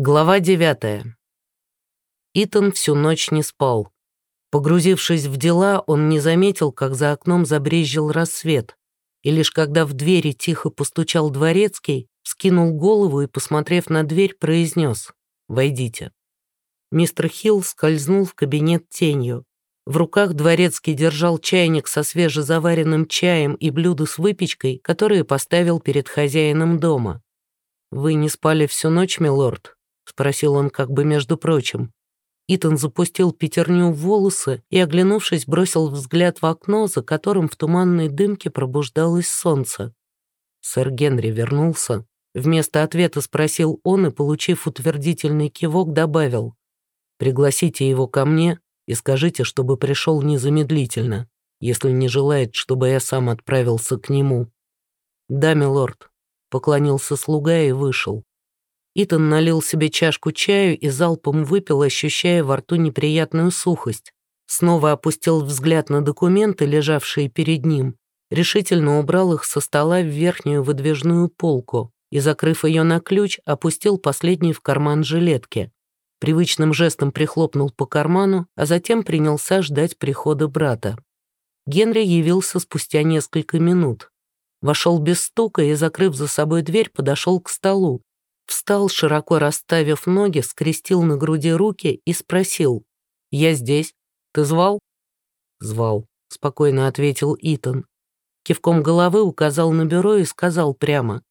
Глава девятая. Итан всю ночь не спал. Погрузившись в дела, он не заметил, как за окном забрезжил рассвет, и лишь когда в двери тихо постучал дворецкий, скинул голову и, посмотрев на дверь, произнес «Войдите». Мистер Хилл скользнул в кабинет тенью. В руках дворецкий держал чайник со свежезаваренным чаем и блюдо с выпечкой, которые поставил перед хозяином дома. «Вы не спали всю ночь, милорд?» — спросил он как бы между прочим. Итан запустил пятерню в волосы и, оглянувшись, бросил взгляд в окно, за которым в туманной дымке пробуждалось солнце. Сэр Генри вернулся. Вместо ответа спросил он и, получив утвердительный кивок, добавил. «Пригласите его ко мне и скажите, чтобы пришел незамедлительно, если не желает, чтобы я сам отправился к нему». «Да, милорд», — поклонился слуга и вышел. Итан налил себе чашку чаю и залпом выпил, ощущая во рту неприятную сухость. Снова опустил взгляд на документы, лежавшие перед ним, решительно убрал их со стола в верхнюю выдвижную полку и, закрыв ее на ключ, опустил последний в карман жилетки. Привычным жестом прихлопнул по карману, а затем принялся ждать прихода брата. Генри явился спустя несколько минут. Вошел без стука и, закрыв за собой дверь, подошел к столу. Встал, широко расставив ноги, скрестил на груди руки и спросил. «Я здесь. Ты звал?» «Звал», — спокойно ответил Итан. Кивком головы указал на бюро и сказал прямо.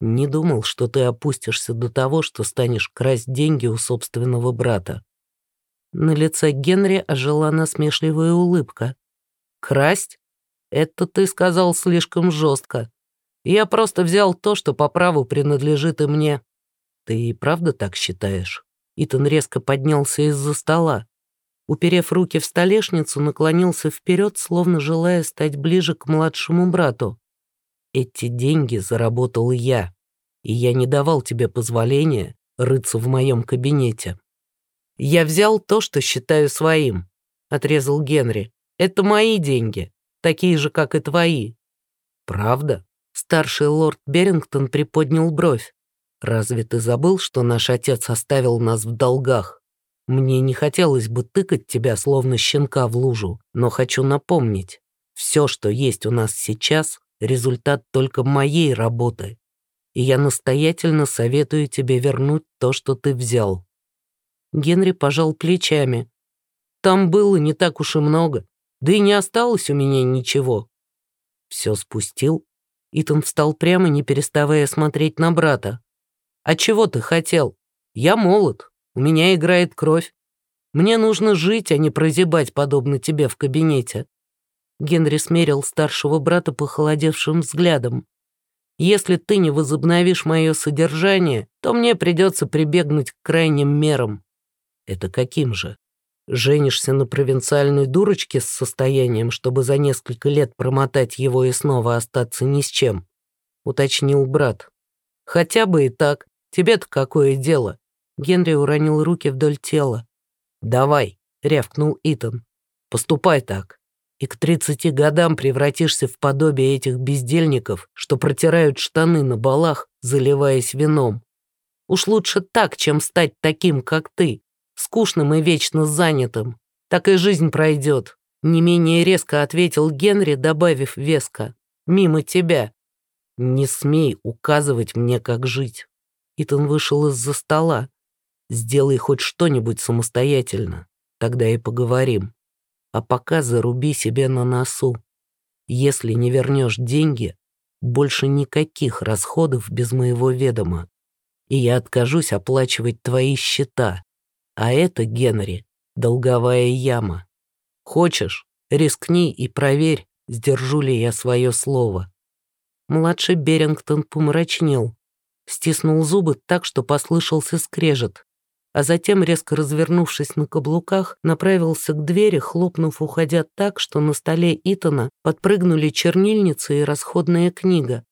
Не думал, что ты опустишься до того, что станешь красть деньги у собственного брата. На лице Генри ожила насмешливая улыбка. «Красть? Это ты сказал слишком жестко. Я просто взял то, что по праву принадлежит и мне». «Ты и правда так считаешь?» Итан резко поднялся из-за стола. Уперев руки в столешницу, наклонился вперед, словно желая стать ближе к младшему брату. Эти деньги заработал я, и я не давал тебе позволения рыться в моем кабинете. Я взял то, что считаю своим, отрезал Генри. Это мои деньги, такие же, как и твои. Правда? Старший лорд Берингтон приподнял бровь. «Разве ты забыл, что наш отец оставил нас в долгах? Мне не хотелось бы тыкать тебя, словно щенка в лужу, но хочу напомнить, все, что есть у нас сейчас, результат только моей работы, и я настоятельно советую тебе вернуть то, что ты взял». Генри пожал плечами. «Там было не так уж и много, да и не осталось у меня ничего». Все спустил. Итан встал прямо, не переставая смотреть на брата. «А чего ты хотел? Я молод, у меня играет кровь. Мне нужно жить, а не прозябать, подобно тебе в кабинете. Генри смерил старшего брата похолодевшим взглядом. «Если ты не возобновишь мое содержание, то мне придется прибегнуть к крайним мерам». «Это каким же? Женишься на провинциальной дурочке с состоянием, чтобы за несколько лет промотать его и снова остаться ни с чем?» — уточнил брат. «Хотя бы и так. Тебе-то какое дело?» Генри уронил руки вдоль тела. «Давай», — рявкнул Итан. «Поступай так и к 30 годам превратишься в подобие этих бездельников, что протирают штаны на балах, заливаясь вином. Уж лучше так, чем стать таким, как ты, скучным и вечно занятым. Так и жизнь пройдет. Не менее резко ответил Генри, добавив веско. «Мимо тебя. Не смей указывать мне, как жить». Итан вышел из-за стола. «Сделай хоть что-нибудь самостоятельно. Тогда и поговорим». А пока заруби себе на носу. Если не вернешь деньги, больше никаких расходов без моего ведома. И я откажусь оплачивать твои счета. А это, Генри, долговая яма. Хочешь, рискни и проверь, сдержу ли я свое слово. Младший Берингтон помрачнел, стиснул зубы так, что послышался скрежет а затем, резко развернувшись на каблуках, направился к двери, хлопнув, уходя так, что на столе Итана подпрыгнули чернильница и расходная книга.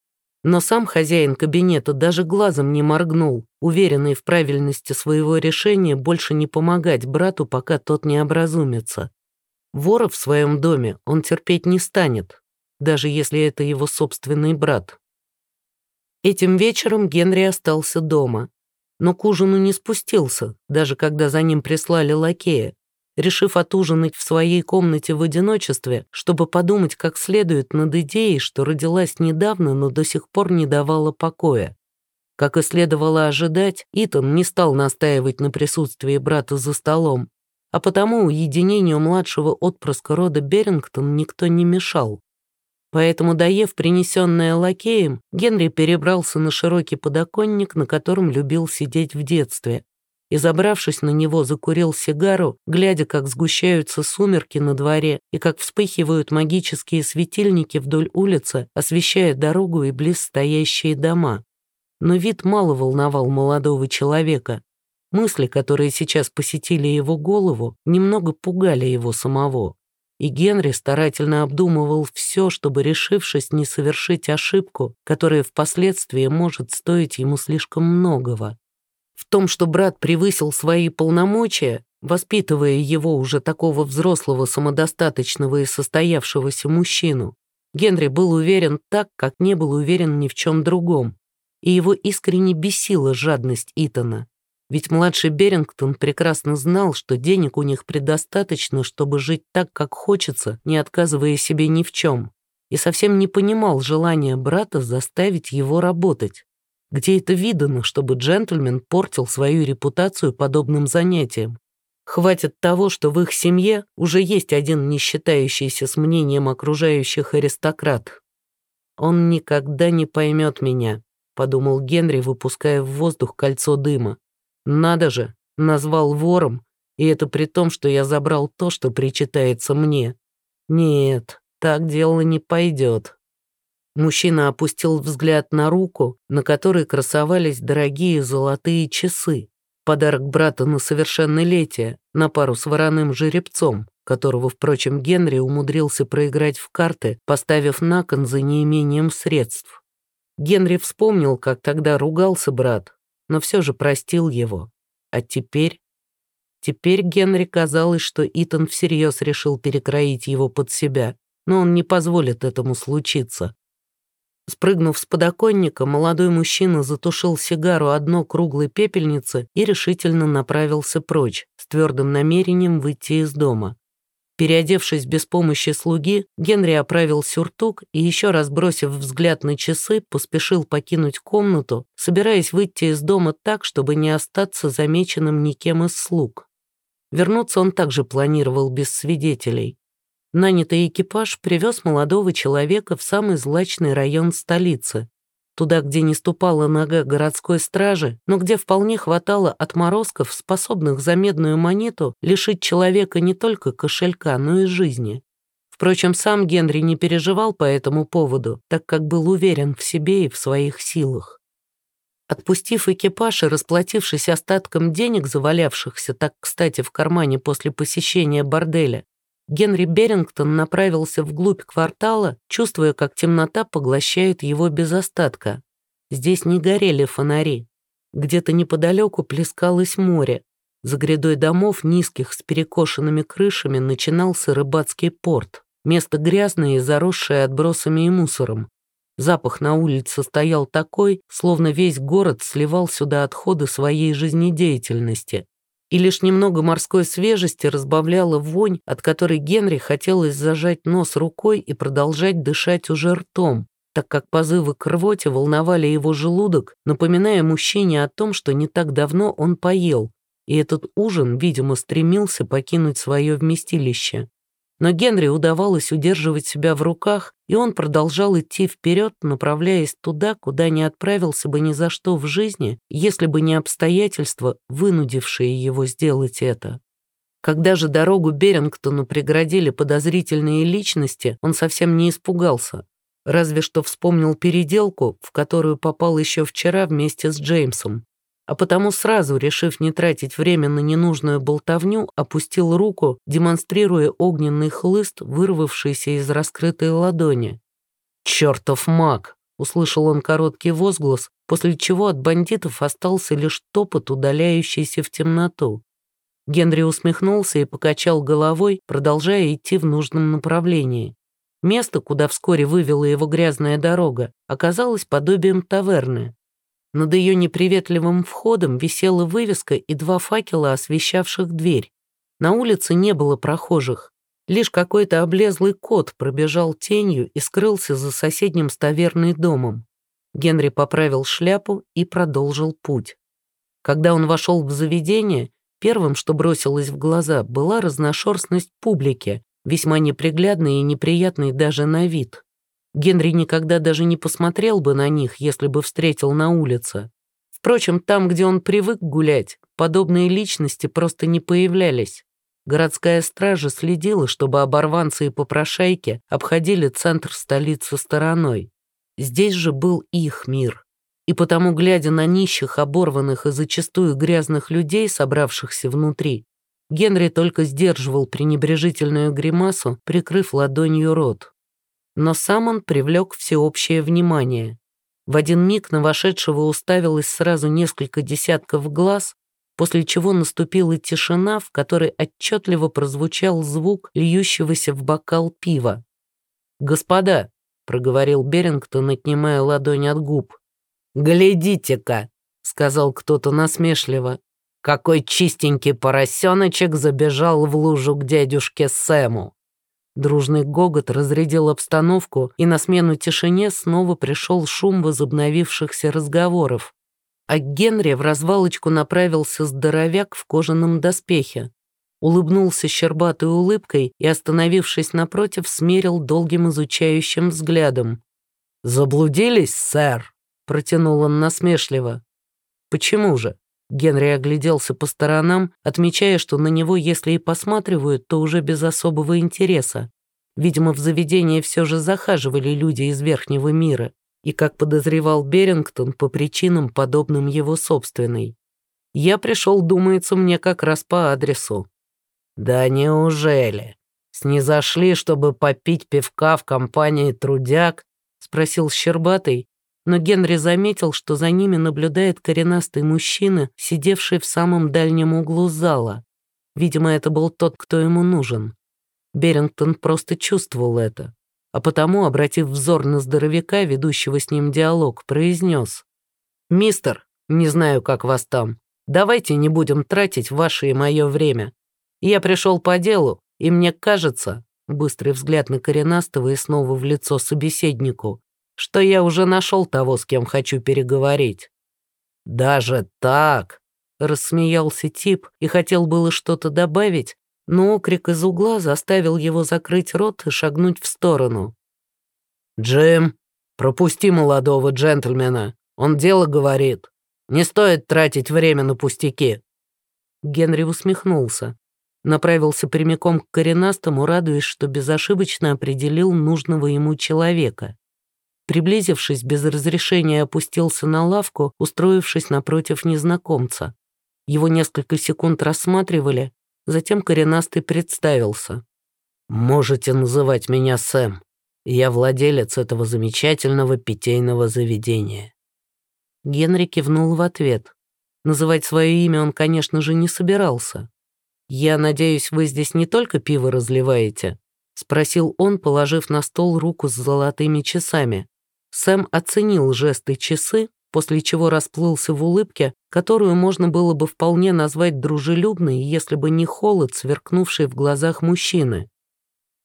Но сам хозяин кабинета даже глазом не моргнул, уверенный в правильности своего решения больше не помогать брату, пока тот не образумится. Вора в своем доме он терпеть не станет, даже если это его собственный брат. Этим вечером Генри остался дома. но к ужину не спустился, даже когда за ним прислали лакея, решив отужинать в своей комнате в одиночестве, чтобы подумать как следует над идеей, что родилась недавно, но до сих пор не давала покоя. Как и следовало ожидать, Итан не стал настаивать на присутствии брата за столом, а потому уединению младшего отпрыска рода Берингтон никто не мешал. Поэтому, доев принесенное лакеем, Генри перебрался на широкий подоконник, на котором любил сидеть в детстве, и, забравшись на него, закурил сигару, глядя, как сгущаются сумерки на дворе и как вспыхивают магические светильники вдоль улицы, освещая дорогу и близ стоящие дома. Но вид мало волновал молодого человека. Мысли, которые сейчас посетили его голову, немного пугали его самого. И Генри старательно обдумывал все, чтобы, решившись не совершить ошибку, которая впоследствии может стоить ему слишком многого. В том, что брат превысил свои полномочия, воспитывая его уже такого взрослого, самодостаточного и состоявшегося мужчину, Генри был уверен так, как не был уверен ни в чем другом, и его искренне бесила жадность Итана. Ведь младший Берингтон прекрасно знал, что денег у них предостаточно, чтобы жить так, как хочется, не отказывая себе ни в чем, и совсем не понимал желания брата заставить его работать. Где это видано, чтобы джентльмен портил свою репутацию подобным занятием? Хватит того, что в их семье уже есть один не считающийся с мнением окружающих аристократ. «Он никогда не поймет меня», — подумал Генри, выпуская в воздух кольцо дыма. Надо же, назвал вором, и это при том, что я забрал то, что причитается мне. Нет, так дело не пойдет. Мужчина опустил взгляд на руку, на которой красовались дорогие золотые часы. Подарок брата на совершеннолетие, на пару с вороным жеребцом, которого, впрочем, Генри умудрился проиграть в карты, поставив на кон за неимением средств. Генри вспомнил, как тогда ругался брат, но все же простил его. А теперь... Теперь Генри казалось, что Итан всерьез решил перекроить его под себя, но он не позволит этому случиться. Спрыгнув с подоконника, молодой мужчина затушил сигару одно круглой пепельницы и решительно направился прочь, с твердым намерением выйти из дома. Переодевшись без помощи слуги, Генри оправил сюртук и, еще раз бросив взгляд на часы, поспешил покинуть комнату, собираясь выйти из дома так, чтобы не остаться замеченным никем из слуг. Вернуться он также планировал без свидетелей. Нанятый экипаж привез молодого человека в самый злачный район столицы, туда, где не ступала нога городской стражи, но где вполне хватало отморозков, способных за медную монету лишить человека не только кошелька, но и жизни. Впрочем, сам Генри не переживал по этому поводу, так как был уверен в себе и в своих силах. Отпустив экипаж и расплатившись остатком денег, завалявшихся так кстати в кармане после посещения борделя, Генри Берингтон направился вглубь квартала, чувствуя, как темнота поглощает его без остатка. Здесь не горели фонари. Где-то неподалеку плескалось море. За грядой домов, низких с перекошенными крышами, начинался рыбацкий порт. Место грязное и заросшее отбросами и мусором. Запах на улице стоял такой, словно весь город сливал сюда отходы своей жизнедеятельности и лишь немного морской свежести разбавляла вонь, от которой Генри хотелось зажать нос рукой и продолжать дышать уже ртом, так как позывы к рвоте волновали его желудок, напоминая мужчине о том, что не так давно он поел, и этот ужин, видимо, стремился покинуть свое вместилище. Но Генри удавалось удерживать себя в руках, и он продолжал идти вперед, направляясь туда, куда не отправился бы ни за что в жизни, если бы не обстоятельства, вынудившие его сделать это. Когда же дорогу Берингтону преградили подозрительные личности, он совсем не испугался. Разве что вспомнил переделку, в которую попал еще вчера вместе с Джеймсом а потому сразу, решив не тратить время на ненужную болтовню, опустил руку, демонстрируя огненный хлыст, вырвавшийся из раскрытой ладони. «Чертов маг!» — услышал он короткий возглас, после чего от бандитов остался лишь топот, удаляющийся в темноту. Генри усмехнулся и покачал головой, продолжая идти в нужном направлении. Место, куда вскоре вывела его грязная дорога, оказалось подобием таверны. Над ее неприветливым входом висела вывеска и два факела, освещавших дверь. На улице не было прохожих. Лишь какой-то облезлый кот пробежал тенью и скрылся за соседним ставерной домом. Генри поправил шляпу и продолжил путь. Когда он вошел в заведение, первым, что бросилось в глаза, была разношерстность публики, весьма неприглядной и неприятной даже на вид. Генри никогда даже не посмотрел бы на них, если бы встретил на улице. Впрочем, там, где он привык гулять, подобные личности просто не появлялись. Городская стража следила, чтобы оборванцы и попрошайки обходили центр столицы стороной. Здесь же был их мир. И потому, глядя на нищих, оборванных и зачастую грязных людей, собравшихся внутри, Генри только сдерживал пренебрежительную гримасу, прикрыв ладонью рот но сам он привлек всеобщее внимание. В один миг на вошедшего уставилось сразу несколько десятков глаз, после чего наступила тишина, в которой отчетливо прозвучал звук льющегося в бокал пива. «Господа», — проговорил Берингтон, отнимая ладонь от губ, «глядите-ка», — сказал кто-то насмешливо, «какой чистенький поросеночек забежал в лужу к дядюшке Сэму». Дружный гогот разрядил обстановку, и на смену тишине снова пришел шум возобновившихся разговоров. А Генри в развалочку направился здоровяк в кожаном доспехе. Улыбнулся щербатой улыбкой и, остановившись напротив, смерил долгим изучающим взглядом. «Заблудились, сэр?» — протянул он насмешливо. «Почему же?» Генри огляделся по сторонам, отмечая, что на него, если и посматривают, то уже без особого интереса. Видимо, в заведение все же захаживали люди из верхнего мира, и, как подозревал Берингтон, по причинам, подобным его собственной. Я пришел, думается, мне как раз по адресу. «Да неужели? Снизошли, чтобы попить пивка в компании трудяг?» — спросил Щербатый, но Генри заметил, что за ними наблюдает коренастый мужчина, сидевший в самом дальнем углу зала. Видимо, это был тот, кто ему нужен. Берингтон просто чувствовал это, а потому, обратив взор на здоровяка, ведущего с ним диалог, произнес. «Мистер, не знаю, как вас там, давайте не будем тратить ваше и мое время. Я пришел по делу, и мне кажется...» Быстрый взгляд на коренастого и снова в лицо собеседнику что я уже нашел того, с кем хочу переговорить». «Даже так?» — рассмеялся тип и хотел было что-то добавить, но окрик из угла заставил его закрыть рот и шагнуть в сторону. «Джим, пропусти молодого джентльмена, он дело говорит. Не стоит тратить время на пустяки». Генри усмехнулся. Направился прямиком к коренастому, радуясь, что безошибочно определил нужного ему человека. Приблизившись, без разрешения опустился на лавку, устроившись напротив незнакомца. Его несколько секунд рассматривали, затем коренастый представился. «Можете называть меня Сэм. Я владелец этого замечательного питейного заведения». Генри кивнул в ответ. Называть свое имя он, конечно же, не собирался. «Я надеюсь, вы здесь не только пиво разливаете?» — спросил он, положив на стол руку с золотыми часами. Сэм оценил жесты часы, после чего расплылся в улыбке, которую можно было бы вполне назвать дружелюбной, если бы не холод, сверкнувший в глазах мужчины.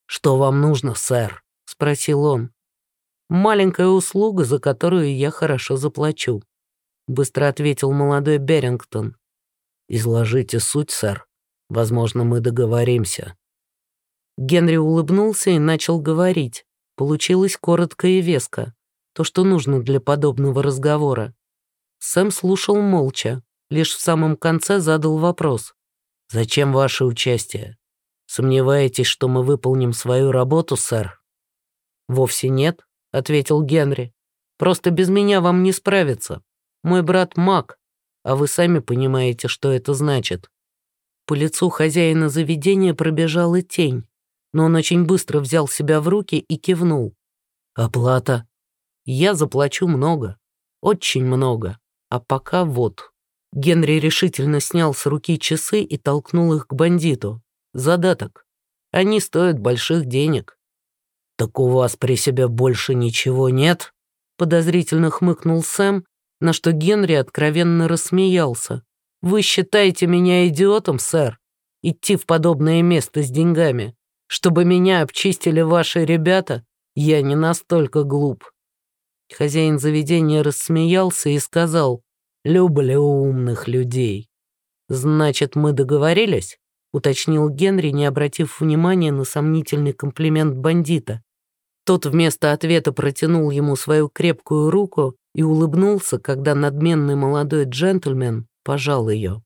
«Что вам нужно, сэр?» — спросил он. «Маленькая услуга, за которую я хорошо заплачу», — быстро ответил молодой Берингтон. «Изложите суть, сэр. Возможно, мы договоримся». Генри улыбнулся и начал говорить. Получилось коротко и веско то, что нужно для подобного разговора. Сэм слушал молча, лишь в самом конце задал вопрос. «Зачем ваше участие? Сомневаетесь, что мы выполним свою работу, сэр?» «Вовсе нет», — ответил Генри. «Просто без меня вам не справиться. Мой брат маг, а вы сами понимаете, что это значит». По лицу хозяина заведения пробежала тень, но он очень быстро взял себя в руки и кивнул. «Оплата?» Я заплачу много, очень много. А пока вот». Генри решительно снял с руки часы и толкнул их к бандиту. «Задаток. Они стоят больших денег». «Так у вас при себе больше ничего нет?» Подозрительно хмыкнул Сэм, на что Генри откровенно рассмеялся. «Вы считаете меня идиотом, сэр? Идти в подобное место с деньгами? Чтобы меня обчистили ваши ребята? Я не настолько глуп». Хозяин заведения рассмеялся и сказал, «Люблю умных людей». «Значит, мы договорились?» — уточнил Генри, не обратив внимания на сомнительный комплимент бандита. Тот вместо ответа протянул ему свою крепкую руку и улыбнулся, когда надменный молодой джентльмен пожал ее.